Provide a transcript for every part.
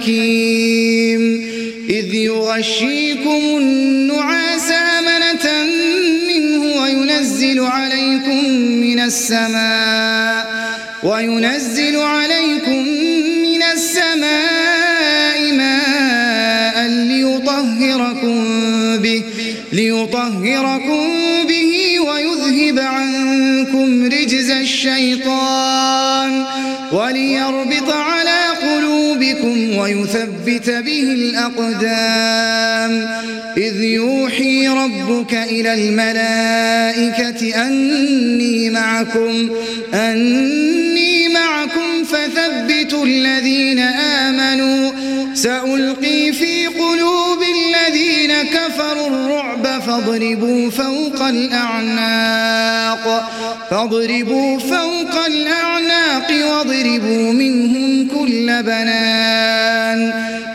حكيم إذ يغشيكم النعاس أمنة منه وينزل عليكم من السماء وينزل عليكم من السماء ماء ليطهركم به ليطهركم به ويذهب عنكم رجز الشيطان. ويثبت به الأقدام. إذ يوحي ربك إلى الملائكة أني معكم أني معكم فثبتوا الذين آمنوا. سألقي في قلوب الذين كفروا الرعب فاضربوا فوق الأعناق. فاضربوا فوق الأعناق واضربوا منهم كل بنان.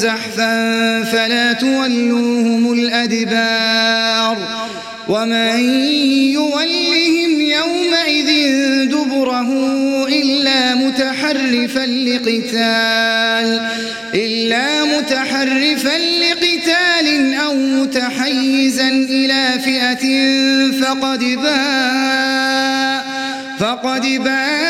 زحفا فلا تولوهم الأدبار ومن يولهم يومئذ دبره إلا متحرفا لقتال إلا متحرفا لقتال أو متحيزا إلى فئة فقد باء فقد باء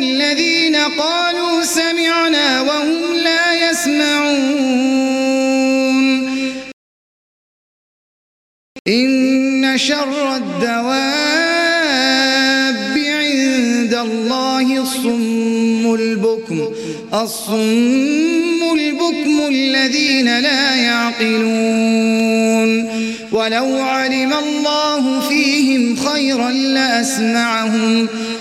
كالذين قالوا سمعنا وهم لا يسمعون. إن شر الدواب عند الله الصم البكم الصم البكم الذين لا يعقلون. ولو علم الله فيهم خيرا لأسمعهم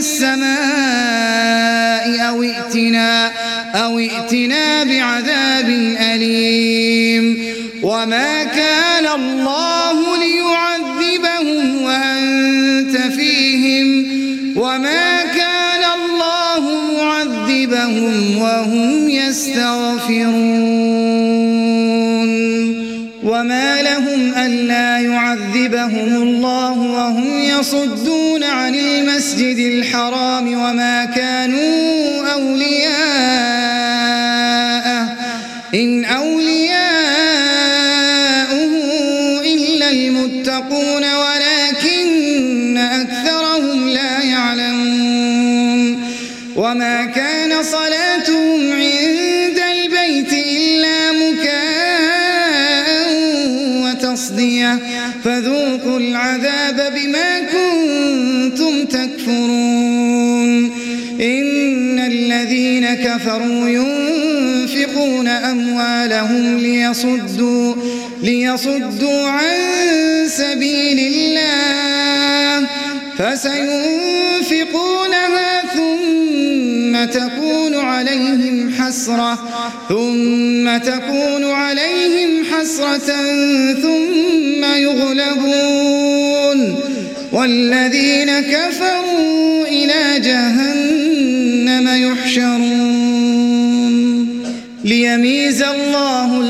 السماء أو ائتنا, أو ائتنا بعذاب أليم. وما كان الله ليعذبهم وأنت فيهم. وما كان الله معذبهم وهم يستغفرون. وما لهم ألا يعذبهم الله وهم يصدون عن المسجد الحرام وما كانوا أولياءه. إن أولياءه إلا المتقون ولكن أكثرهم لا يعلمون. وما كان صلاتهم عند البيت إلا مكاء وتصدية. فذوقوا العذاب كفروا ينفقون أموالهم ليصدوا, ليصدوا عن سبيل الله فسينفقونها ثم تكون عليهم حسرة ثم تكون عليهم حسرة ثم يغلبون. والذين كفروا إلى جهنم يحشرون.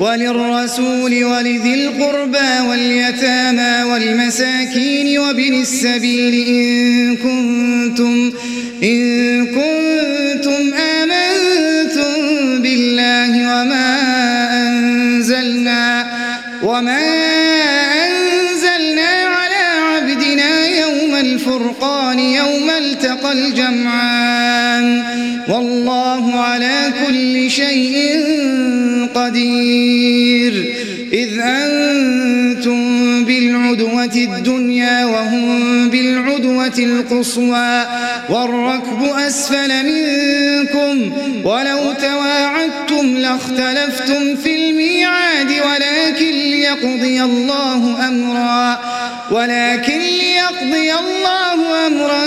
وللرسول ولذي القربى واليتامى والمساكين وابن السبيل إن كنتم إن كنتم آمنتم بالله وما أنزلنا وما أنزلنا على عبدنا يوم الفرقان يوم التقى الجمعان قدير. إذ أنتم بالعدوة الدنيا وهم بالعدوة القصوى. والركب أسفل منكم. ولو تواعدتم لاختلفتم في الميعاد. ولكن ليقضي الله أمرا. ولكن ليقضي الله أمرا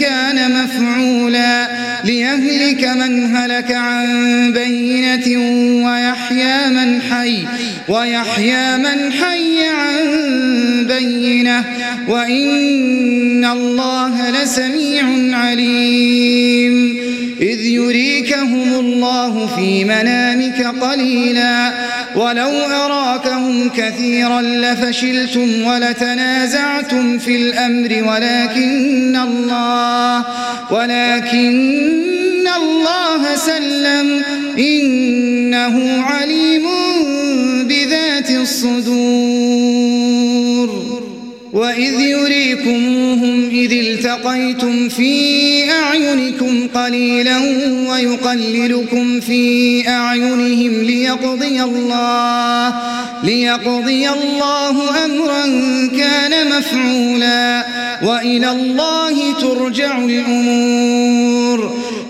كان مفعولا. ليهلك من هلك عن ويحيى من حي ويحيى من حي عن بينة وإن الله لسميع عليم. إذ يريكهم الله في منامك قليلا ولو أراكهم كثيرا لفشلتم ولتنازعتم في الأمر ولكن الله ولكن الله سلم. إنه عليم بذات الصدور. وإذ يريكموهم إذ التقيتم في أعينكم قليلا ويقللكم في أعينهم ليقضي الله ليقضي الله أمرا كان مفعولا. وإلى الله ترجع الأمور.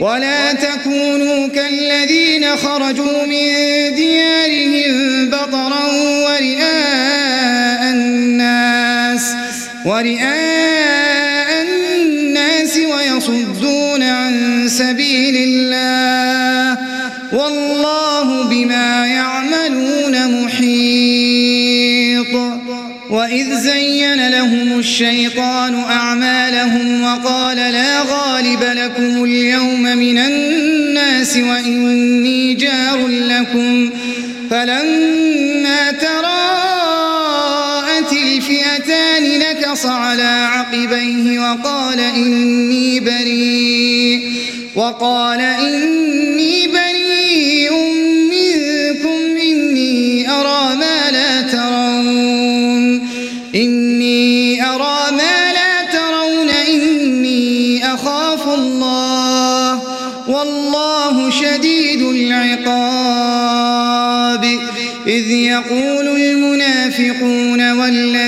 ولا تكونوا كالذين خرجوا من ديارهم بطرا ورئاء الناس ورئاء الناس ويصدون عن سبيل الشيطان أعمالهم وقال لا غالب لكم اليوم من الناس وإني جار لكم فلما تراءت الفئتان نكص على عقبيه وقال إني بريء وقال إني العقاب. إذ يقول المنافقون والذين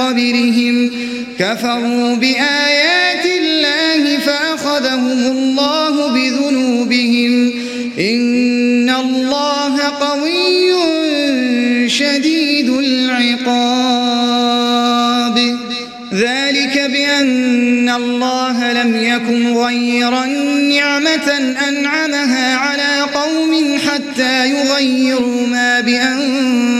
قبلهم كفروا بآيات الله فأخذهم الله بذنوبهم إن الله قوي شديد العقاب. ذلك بأن الله لم يكن غيرا نعمة أنعمها على قوم حتى يغيروا ما بأنفسهم